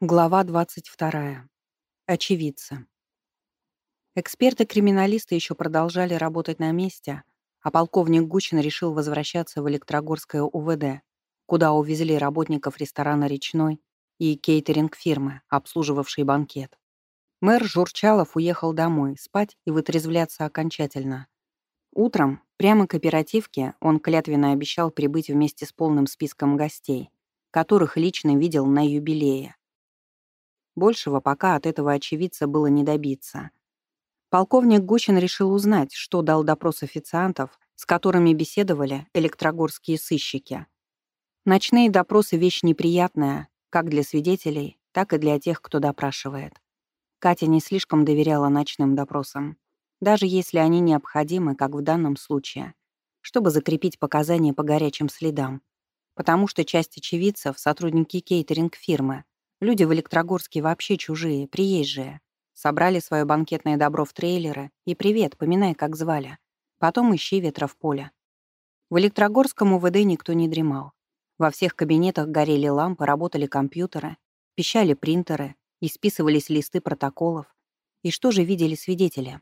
Глава 22. Очевидцы. Эксперты-криминалисты еще продолжали работать на месте, а полковник Гучин решил возвращаться в Электрогорское УВД, куда увезли работников ресторана «Речной» и кейтеринг-фирмы, обслуживавшей банкет. Мэр Журчалов уехал домой, спать и вытрезвляться окончательно. Утром, прямо к оперативке, он клятвенно обещал прибыть вместе с полным списком гостей, которых лично видел на юбилее. Большего пока от этого очевидца было не добиться. Полковник Гучин решил узнать, что дал допрос официантов, с которыми беседовали электрогорские сыщики. Ночные допросы — вещь неприятная, как для свидетелей, так и для тех, кто допрашивает. Катя не слишком доверяла ночным допросам, даже если они необходимы, как в данном случае, чтобы закрепить показания по горячим следам, потому что часть очевидцев — сотрудники кейтеринг-фирмы, Люди в Электрогорске вообще чужие, приезжие. Собрали свое банкетное добро в трейлеры и привет, поминай, как звали. Потом ищи ветра в поле. В Электрогорском УВД никто не дремал. Во всех кабинетах горели лампы, работали компьютеры, пищали принтеры, и списывались листы протоколов. И что же видели свидетели?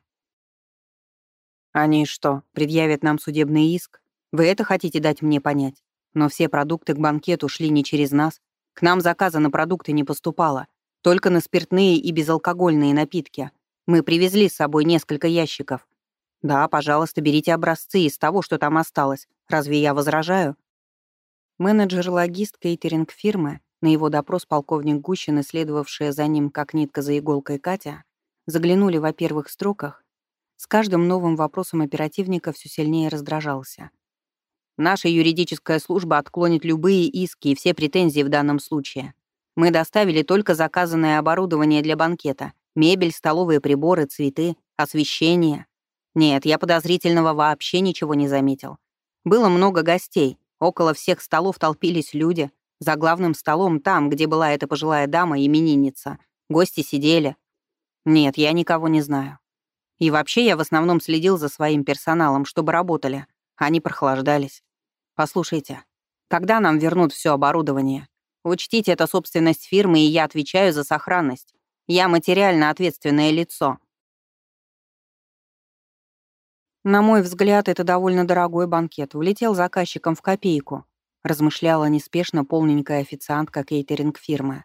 «Они что, предъявят нам судебный иск? Вы это хотите дать мне понять? Но все продукты к банкету шли не через нас, к нам заказа на продукты не поступало, только на спиртные и безалкогольные напитки. Мы привезли с собой несколько ящиков. Да, пожалуйста, берите образцы из того, что там осталось. Разве я возражаю? Менеджер-логист кейтеринг-фирмы, на его допрос полковник Гущин, исследовавшая за ним как нитка за иголкой Катя, заглянули во первых строках. С каждым новым вопросом оперативника все сильнее раздражался. Наша юридическая служба отклонит любые иски и все претензии в данном случае. Мы доставили только заказанное оборудование для банкета. Мебель, столовые приборы, цветы, освещение. Нет, я подозрительного вообще ничего не заметил. Было много гостей. Около всех столов толпились люди. За главным столом, там, где была эта пожилая дама, именинница. Гости сидели. Нет, я никого не знаю. И вообще я в основном следил за своим персоналом, чтобы работали. Они прохлаждались. Послушайте, когда нам вернут все оборудование? Учтите, это собственность фирмы, и я отвечаю за сохранность. Я материально ответственное лицо. На мой взгляд, это довольно дорогой банкет. Влетел заказчиком в копейку, размышляла неспешно полненькая официантка кейтеринг-фирмы.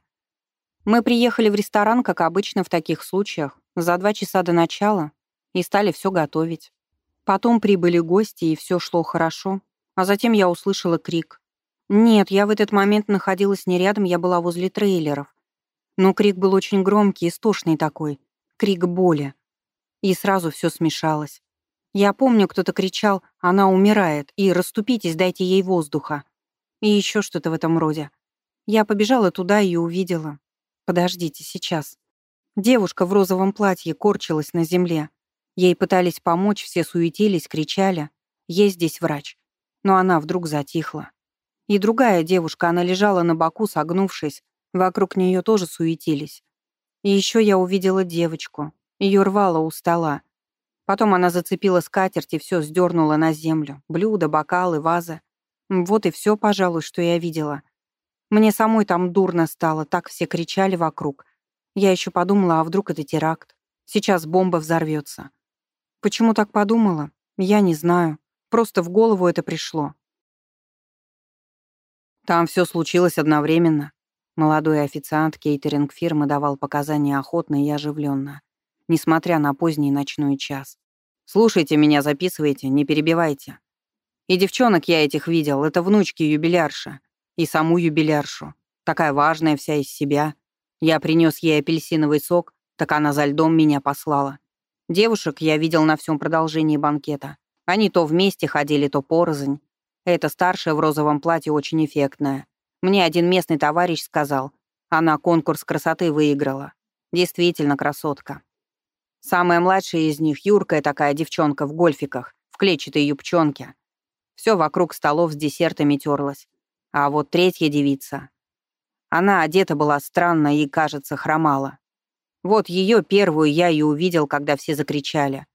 Мы приехали в ресторан, как обычно в таких случаях, за два часа до начала и стали все готовить. Потом прибыли гости, и все шло хорошо. А затем я услышала крик. Нет, я в этот момент находилась не рядом, я была возле трейлеров. Но крик был очень громкий, истошный такой. Крик боли. И сразу все смешалось. Я помню, кто-то кричал «Она умирает!» и «Раступитесь, дайте ей воздуха!» И еще что-то в этом роде. Я побежала туда и увидела. Подождите, сейчас. Девушка в розовом платье корчилась на земле. Ей пытались помочь, все суетились, кричали. Есть здесь врач но она вдруг затихла. И другая девушка, она лежала на боку, согнувшись, вокруг нее тоже суетились. И еще я увидела девочку. Ее рвало у стола. Потом она зацепила скатерть и все сдернула на землю. Блюда, бокалы, вазы. Вот и все, пожалуй, что я видела. Мне самой там дурно стало, так все кричали вокруг. Я еще подумала, а вдруг это теракт? Сейчас бомба взорвется. Почему так подумала? Я не знаю. Просто в голову это пришло. Там все случилось одновременно. Молодой официант кейтеринг-фирмы давал показания охотно и оживленно, несмотря на поздний ночной час. «Слушайте меня, записывайте, не перебивайте. И девчонок я этих видел, это внучки юбилярша. И саму юбиляршу. Такая важная вся из себя. Я принес ей апельсиновый сок, так она за льдом меня послала. Девушек я видел на всем продолжении банкета. Они то вместе ходили, то порознь. Эта старшая в розовом платье очень эффектная. Мне один местный товарищ сказал, она конкурс красоты выиграла. Действительно красотка. Самая младшая из них, юркая такая девчонка в гольфиках, в клетчатой юбчонке. Все вокруг столов с десертами терлась. А вот третья девица. Она одета была странно и, кажется, хромала. Вот ее первую я и увидел, когда все закричали.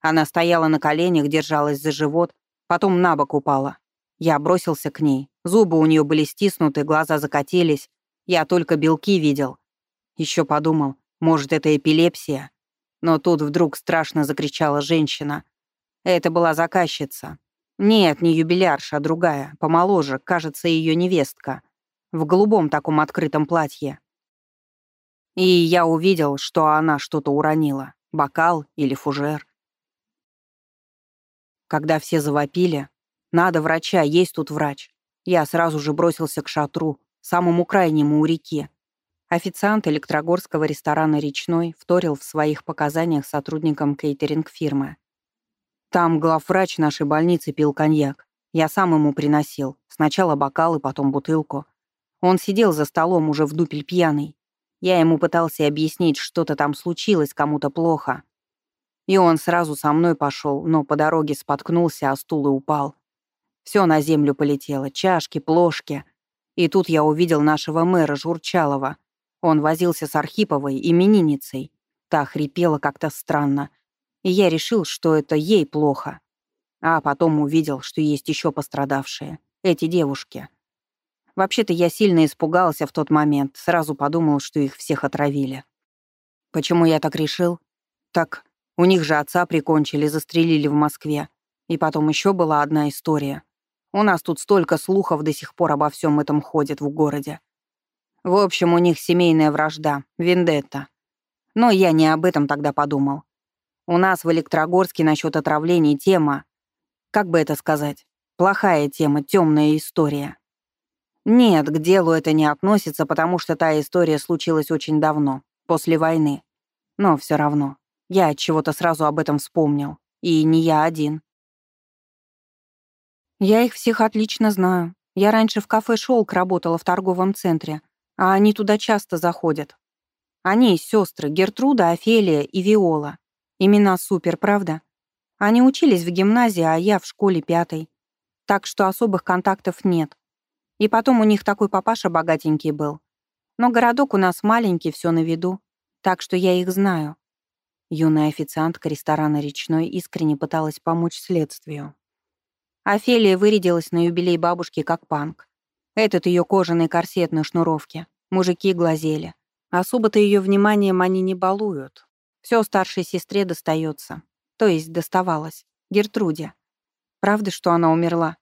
Она стояла на коленях, держалась за живот, потом на бок упала. Я бросился к ней. Зубы у нее были стиснуты, глаза закатились. Я только белки видел. Еще подумал, может, это эпилепсия. Но тут вдруг страшно закричала женщина. Это была заказчица. Нет, не юбилярша, а другая, помоложе, кажется, ее невестка. В голубом таком открытом платье. И я увидел, что она что-то уронила. Бокал или фужер. Когда все завопили, «Надо врача, есть тут врач», я сразу же бросился к шатру, самому крайнему у реки. Официант электрогорского ресторана «Речной» вторил в своих показаниях сотрудникам кейтеринг-фирмы. Там главврач нашей больницы пил коньяк. Я сам ему приносил. Сначала бокалы, потом бутылку. Он сидел за столом уже в дупель пьяный. Я ему пытался объяснить, что-то там случилось, кому-то плохо. И он сразу со мной пошел, но по дороге споткнулся, а стул и упал. Все на землю полетело, чашки, плошки. И тут я увидел нашего мэра Журчалова. Он возился с Архиповой, именинницей. Та хрипела как-то странно. И я решил, что это ей плохо. А потом увидел, что есть еще пострадавшие. Эти девушки. Вообще-то я сильно испугался в тот момент, сразу подумал, что их всех отравили. Почему я так решил? Так, у них же отца прикончили, застрелили в Москве. И потом еще была одна история. У нас тут столько слухов до сих пор обо всем этом ходит в городе. В общем, у них семейная вражда, вендетта. Но я не об этом тогда подумал. У нас в Электрогорске насчет отравлений тема, как бы это сказать, плохая тема, темная история. Нет, к делу это не относится, потому что та история случилась очень давно, после войны. Но все равно, я от чего-то сразу об этом вспомнил. И не я один. «Я их всех отлично знаю. Я раньше в кафе «Шелк» работала в торговом центре, а они туда часто заходят. Они сестры Гертруда, Офелия и Виола. Имена супер, правда? Они учились в гимназии, а я в школе пятой. Так что особых контактов нет. И потом у них такой папаша богатенький был. Но городок у нас маленький, все на виду. Так что я их знаю». Юная официантка ресторана «Речной» искренне пыталась помочь следствию. Офелия вырядилась на юбилей бабушки как панк. Этот ее кожаный корсет на шнуровке. Мужики глазели. Особо-то ее вниманием они не балуют. Все старшей сестре достается. То есть доставалось. Гертруде. Правда, что она умерла?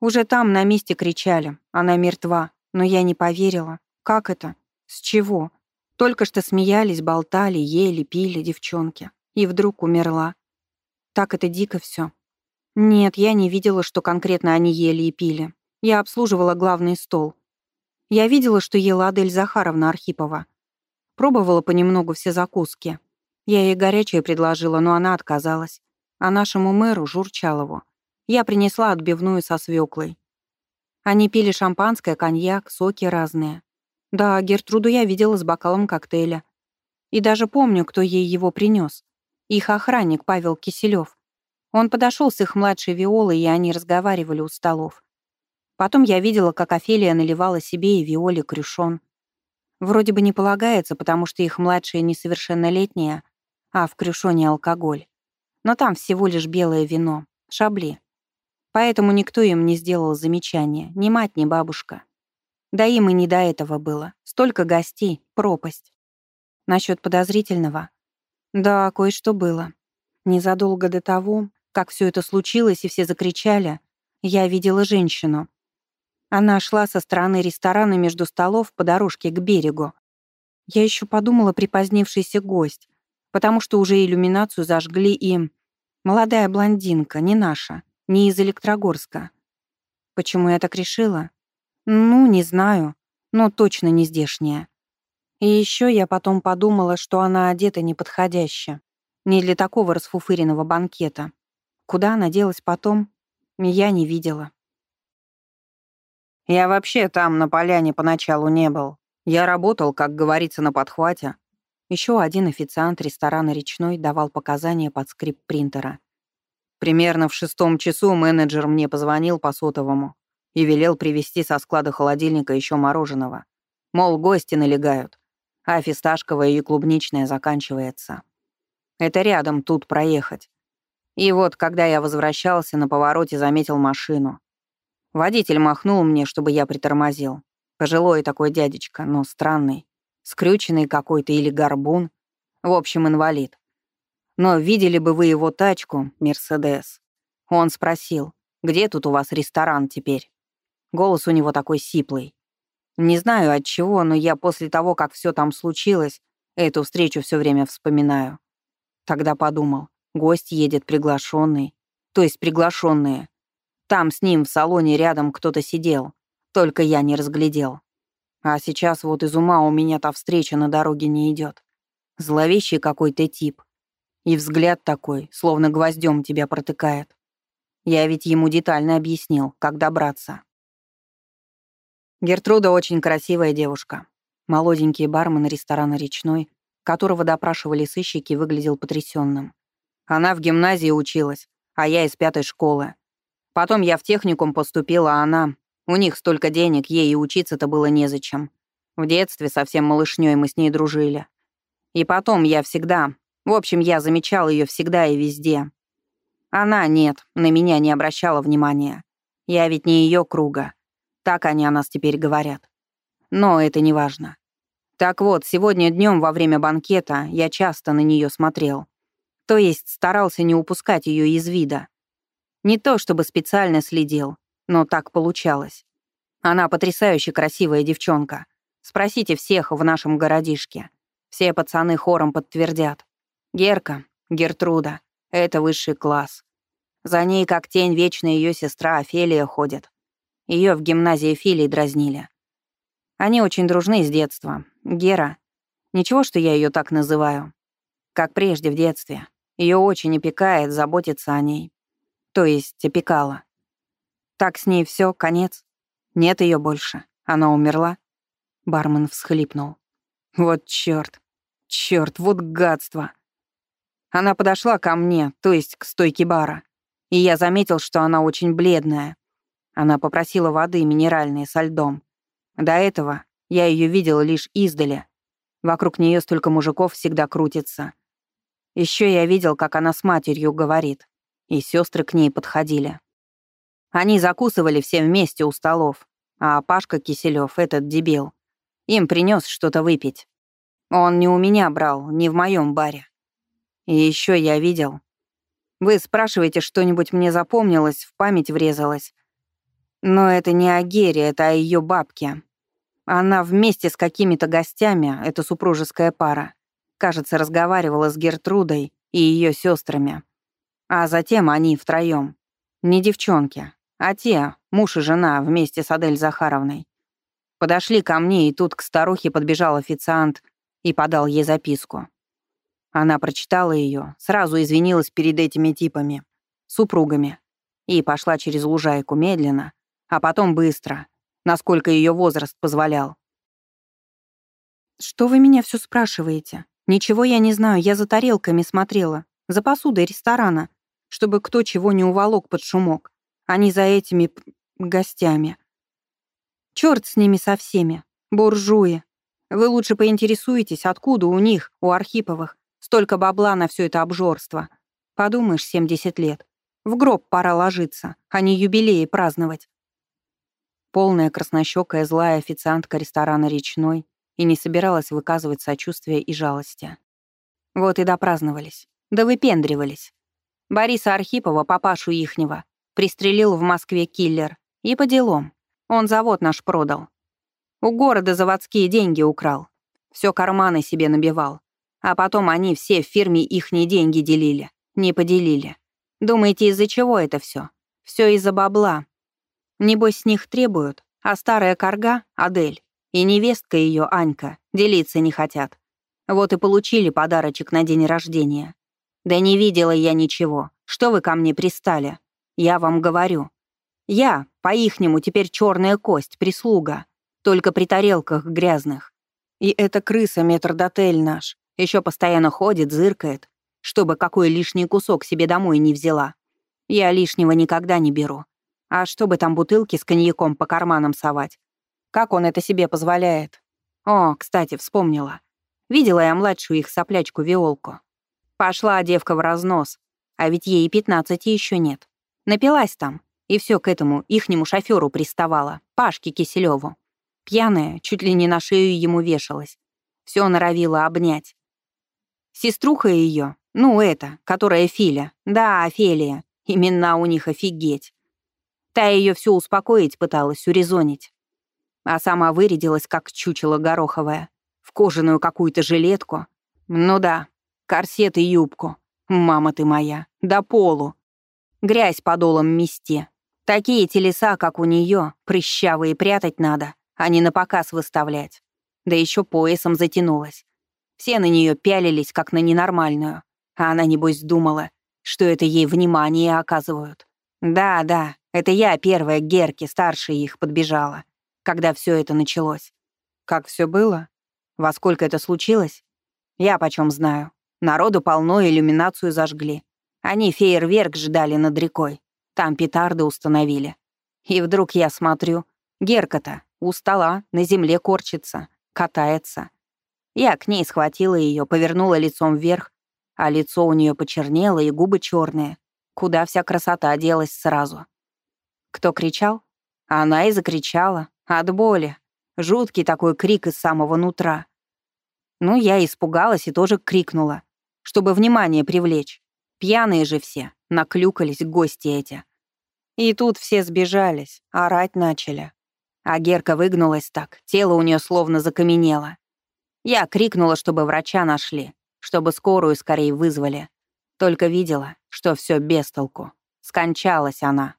Уже там на месте кричали. Она мертва. Но я не поверила. Как это? С чего? Только что смеялись, болтали, ели, пили девчонки. И вдруг умерла. Так это дико все. Нет, я не видела, что конкретно они ели и пили. Я обслуживала главный стол. Я видела, что ела Адель Захаровна Архипова. Пробовала понемногу все закуски. Я ей горячее предложила, но она отказалась. А нашему мэру, Журчалову, я принесла отбивную со свеклой. Они пили шампанское, коньяк, соки разные. Да, Гертруду я видела с бокалом коктейля. И даже помню, кто ей его принес. Их охранник Павел Киселев. Он подошел с их младшей Виолой, и они разговаривали у столов. Потом я видела, как Офелия наливала себе и Виоле крюшон. Вроде бы не полагается, потому что их младшая несовершеннолетняя, а в крюшоне алкоголь. Но там всего лишь белое вино, шабли. Поэтому никто им не сделал замечания, ни мать, ни бабушка. Да им и не до этого было. Столько гостей, пропасть. Насчет подозрительного. Да, кое-что было. Незадолго до того как все это случилось и все закричали, я видела женщину. Она шла со стороны ресторана между столов по дорожке к берегу. Я еще подумала припозднившийся гость, потому что уже иллюминацию зажгли и... Молодая блондинка, не наша, не из Электрогорска. Почему я так решила? Ну, не знаю, но точно не здешняя. И еще я потом подумала, что она одета неподходяще. Не для такого расфуфыренного банкета. Куда она делась потом, я не видела. Я вообще там, на поляне, поначалу не был. Я работал, как говорится, на подхвате. Еще один официант ресторана «Речной» давал показания под скрип принтера. Примерно в шестом часу менеджер мне позвонил по сотовому и велел привезти со склада холодильника еще мороженого. Мол, гости налегают, а фисташковое и клубничное заканчивается. Это рядом, тут проехать. И вот, когда я возвращался, на повороте заметил машину. Водитель махнул мне, чтобы я притормозил. Пожилой такой дядечка, но странный. Скрюченный какой-то или горбун. В общем, инвалид. Но видели бы вы его тачку, Мерседес. Он спросил, где тут у вас ресторан теперь? Голос у него такой сиплый. Не знаю от чего, но я после того, как все там случилось, эту встречу все время вспоминаю. Тогда подумал, гость едет приглашенный, то есть приглашенные. Там с ним в салоне рядом кто-то сидел, только я не разглядел. А сейчас вот из ума у меня та встреча на дороге не идет. Зловещий какой-то тип. И взгляд такой, словно гвоздем тебя протыкает. Я ведь ему детально объяснил, как добраться. Гертруда очень красивая девушка. Молоденький бармен ресторана «Речной», которого допрашивали сыщики, выглядел потрясенным. Она в гимназии училась, а я из пятой школы. Потом я в техникум поступила, а она... У них столько денег, ей и учиться-то было незачем. В детстве совсем малышней мы с ней дружили. И потом я всегда... В общем, я замечал ее всегда и везде. Она нет, на меня не обращала внимания. Я ведь не ее круга. Так они о нас теперь говорят. Но это не важно. Так вот, сегодня днем во время банкета я часто на нее смотрел. То есть старался не упускать ее из вида. Не то чтобы специально следил, но так получалось. Она потрясающе красивая девчонка. Спросите всех в нашем городишке. Все пацаны хором подтвердят. Герка, Гертруда, это высший класс. За ней, как тень, вечно ее сестра Офелия ходит. Ее в гимназии Филии дразнили. Они очень дружны с детства. Гера. Ничего, что я ее так называю. Как прежде в детстве. Ее очень опекает, заботится о ней. То есть опекала. Так с ней все, конец. Нет ее больше. Она умерла. Бармен всхлипнул. Вот чёрт. Чёрт, вот гадство. Она подошла ко мне, то есть к стойке бара. И я заметил, что она очень бледная. Она попросила воды минеральной со льдом. До этого я ее видел лишь издали. Вокруг нее столько мужиков всегда крутится. Еще я видел, как она с матерью говорит, и сестры к ней подходили. Они закусывали все вместе у столов, а Пашка Киселев, этот дебил, им принес что-то выпить. Он не у меня брал, не в моем баре. И еще я видел. Вы спрашиваете, что-нибудь мне запомнилось, в память врезалось. Но это не о Гере, это о ее бабке. Она вместе с какими-то гостями, это супружеская пара, кажется, разговаривала с Гертрудой и ее сестрами. А затем они втроем. Не девчонки, а те, муж и жена, вместе с Адель Захаровной. Подошли ко мне, и тут к старухе подбежал официант и подал ей записку. Она прочитала ее, сразу извинилась перед этими типами, супругами, и пошла через лужайку медленно, а потом быстро, насколько ее возраст позволял. «Что вы меня все спрашиваете? Ничего я не знаю, я за тарелками смотрела, за посудой ресторана, чтобы кто чего не уволок под шумок, а не за этими гостями. Черт с ними со всеми, буржуи. Вы лучше поинтересуетесь, откуда у них, у Архиповых, столько бабла на все это обжорство. Подумаешь, 70 лет. В гроб пора ложиться, а не юбилеи праздновать. Полная краснощекая злая официантка ресторана «Речной» и не собиралась выказывать сочувствие и жалости. Вот и допраздновались. Да выпендривались. Бориса Архипова, папашу ихнего, пристрелил в Москве киллер. И по делам. Он завод наш продал. У города заводские деньги украл. Все карманы себе набивал. А потом они все в фирме ихние деньги делили. Не поделили. Думаете, из-за чего это все? Все из-за бабла. Небось, с них требуют, а старая корга, Адель, и невестка ее, Анька, делиться не хотят. Вот и получили подарочек на день рождения. Да не видела я ничего. Что вы ко мне пристали? Я вам говорю. Я, по-ихнему, теперь черная кость, прислуга. Только при тарелках грязных. И эта крыса, метрдотель наш, еще постоянно ходит, зыркает, чтобы какой лишний кусок себе домой не взяла. Я лишнего никогда не беру. А чтобы там бутылки с коньяком по карманам совать? Как он это себе позволяет? О, кстати, вспомнила. Видела я младшую их соплячку Виолку. Пошла девка в разнос, а ведь ей и пятнадцати еще нет. Напилась там, и все к этому ихнему шоферу приставала, Пашке Киселеву. Пьяная, чуть ли не на шею ему вешалась. Все норовила обнять. Сеструха ее, ну это, которая Филя, да, Офелия, имена у них офигеть. Та ее все успокоить пыталась, урезонить. А сама вырядилась, как чучело гороховое, в кожаную какую-то жилетку. Ну да, корсет и юбку. Мама ты моя, до полу. Грязь подолом мести. Такие телеса, как у нее, прыщавые прятать надо, а не на показ выставлять. Да еще поясом затянулась. Все на нее пялились, как на ненормальную. А она, небось, думала, что это ей внимание оказывают. Да, да, это я первая к Герке, старшая их, подбежала, когда все это началось. Как все было? Во сколько это случилось? Я почем знаю. Народу полно, иллюминацию зажгли. Они фейерверк ждали над рекой. Там петарды установили. И вдруг я смотрю, Герка-то у стола на земле корчится, катается. Я к ней схватила ее, повернула лицом вверх, а лицо у нее почернело и губы черные. Куда вся красота делась сразу. Кто кричал? Она и закричала. От боли. Жуткий такой крик из самого нутра. Ну, я испугалась и тоже крикнула, чтобы внимание привлечь. Пьяные же все, наклюкались гости эти. И тут все сбежались, орать начали. А Герка выгнулась так, тело у нее словно закаменело. Я крикнула, чтобы врача нашли, чтобы скорую скорее вызвали. Только видела, что все без толку. Скончалась она.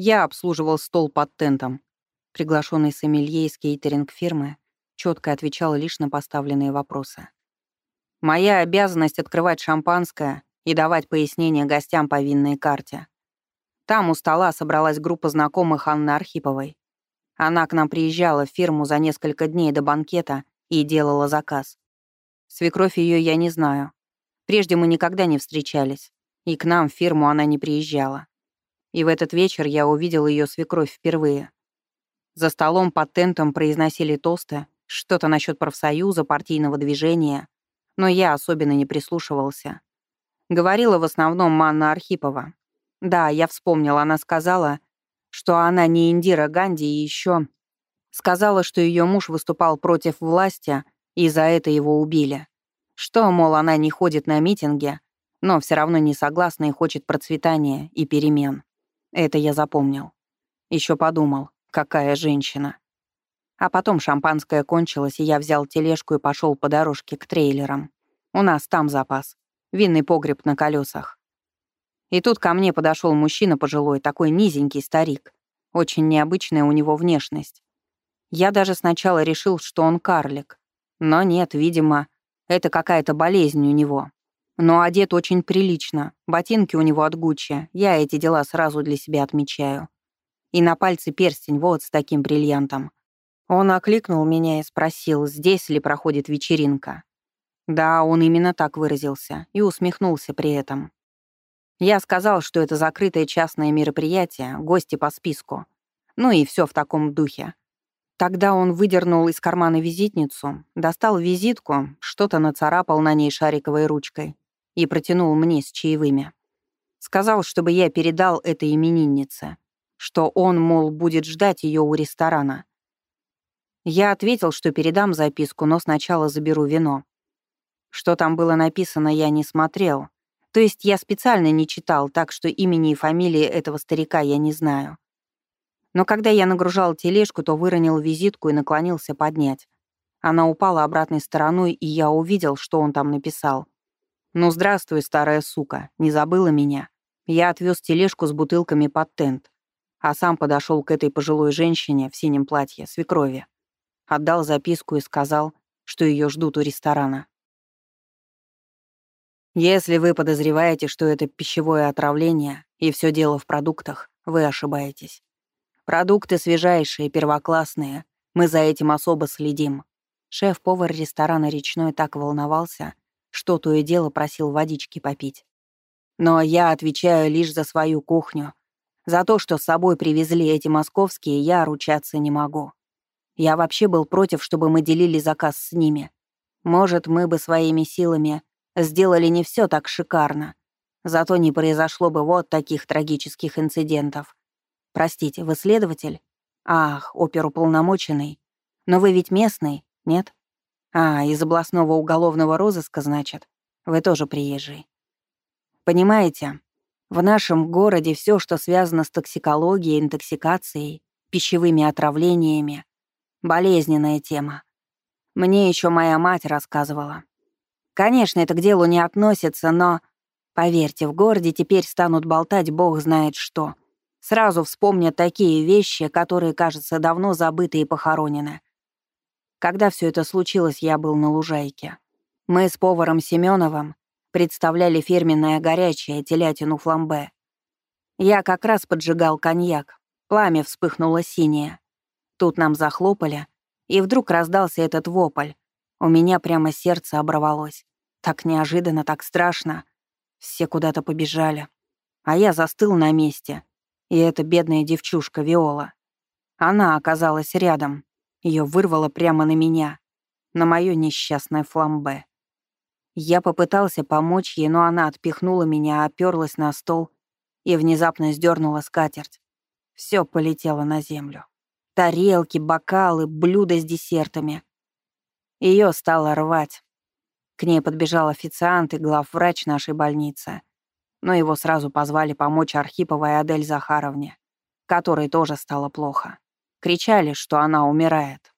Я обслуживал стол под тентом. Приглашенный сомелье из кейтеринг-фирмы четко отвечал лишь на поставленные вопросы. Моя обязанность открывать шампанское и давать пояснения гостям по винной карте. Там у стола собралась группа знакомых Анны Архиповой. Она к нам приезжала в фирму за несколько дней до банкета и делала заказ. Свекровь ее я не знаю. Прежде мы никогда не встречались, и к нам в фирму она не приезжала. И в этот вечер я увидел ее свекровь впервые. За столом под тентом произносили тосты, что-то насчет профсоюза, партийного движения, но я особенно не прислушивался. Говорила в основном Манна Архипова. Да, я вспомнила, она сказала, что она не Индира Ганди и еще сказала, что ее муж выступал против власти, и за это его убили. Что, мол, она не ходит на митинги, но все равно не согласна и хочет процветания и перемен. Это я запомнил. Еще подумал, какая женщина. А потом шампанское кончилось, и я взял тележку и пошел по дорожке к трейлерам. У нас там запас. Винный погреб на колесах. И тут ко мне подошел мужчина пожилой, такой низенький старик. Очень необычная у него внешность. Я даже сначала решил, что он карлик. Но нет, видимо, это какая-то болезнь у него. Но одет очень прилично, ботинки у него от Гуччи, я эти дела сразу для себя отмечаю. И на пальце перстень вот с таким бриллиантом. Он окликнул меня и спросил, здесь ли проходит вечеринка. Да, он именно так выразился и усмехнулся при этом. Я сказал, что это закрытое частное мероприятие, гости по списку. Ну и все в таком духе. Тогда он выдернул из кармана визитницу, достал визитку, что-то нацарапал на ней шариковой ручкой и протянул мне с чаевыми. Сказал, чтобы я передал это имениннице, что он, мол, будет ждать ее у ресторана. Я ответил, что передам записку, но сначала заберу вино. Что там было написано, я не смотрел. То есть я специально не читал, так что имени и фамилии этого старика я не знаю. Но когда я нагружал тележку, то выронил визитку и наклонился поднять. Она упала обратной стороной, и я увидел, что он там написал. «Ну, здравствуй, старая сука, не забыла меня?» Я отвез тележку с бутылками под тент, а сам подошел к этой пожилой женщине в синем платье, свекрови. Отдал записку и сказал, что ее ждут у ресторана. Если вы подозреваете, что это пищевое отравление и все дело в продуктах, вы ошибаетесь. Продукты свежайшие, первоклассные. Мы за этим особо следим. Шеф-повар ресторана «Речной» так волновался, что то и дело просил водички попить. Но я отвечаю лишь за свою кухню. За то, что с собой привезли эти московские, я ручаться не могу. Я вообще был против, чтобы мы делили заказ с ними. Может, мы бы своими силами сделали не все так шикарно. Зато не произошло бы вот таких трагических инцидентов. Простите, вы следователь? Ах, оперуполномоченный. Но вы ведь местный, Нет? А, из областного уголовного розыска, значит? Вы тоже приезжий. Понимаете, в нашем городе все, что связано с токсикологией, интоксикацией, пищевыми отравлениями, болезненная тема. Мне еще моя мать рассказывала. Конечно, это к делу не относится, но... Поверьте, в городе теперь станут болтать бог знает что. Сразу вспомнят такие вещи, которые, кажется, давно забыты и похоронены. Когда все это случилось, я был на лужайке. Мы с поваром Семеновым представляли фирменное горячее телятину фламбе. Я как раз поджигал коньяк. Пламя вспыхнуло синее. Тут нам захлопали, и вдруг раздался этот вопль. У меня прямо сердце оборвалось. Так неожиданно, так страшно. Все куда-то побежали. А я застыл на месте. И эта бедная девчушка Виола. Она оказалась рядом. Ее вырвало прямо на меня. На моё несчастное фламбе. Я попытался помочь ей, но она отпихнула меня, оперлась на стол и внезапно сдернула скатерть. Все полетело на землю. Тарелки, бокалы, блюда с десертами. Ее стало рвать. К ней подбежал официант и главврач нашей больницы. Но его сразу позвали помочь Архиповой Адель Захаровне, которой тоже стало плохо. Кричали, что она умирает.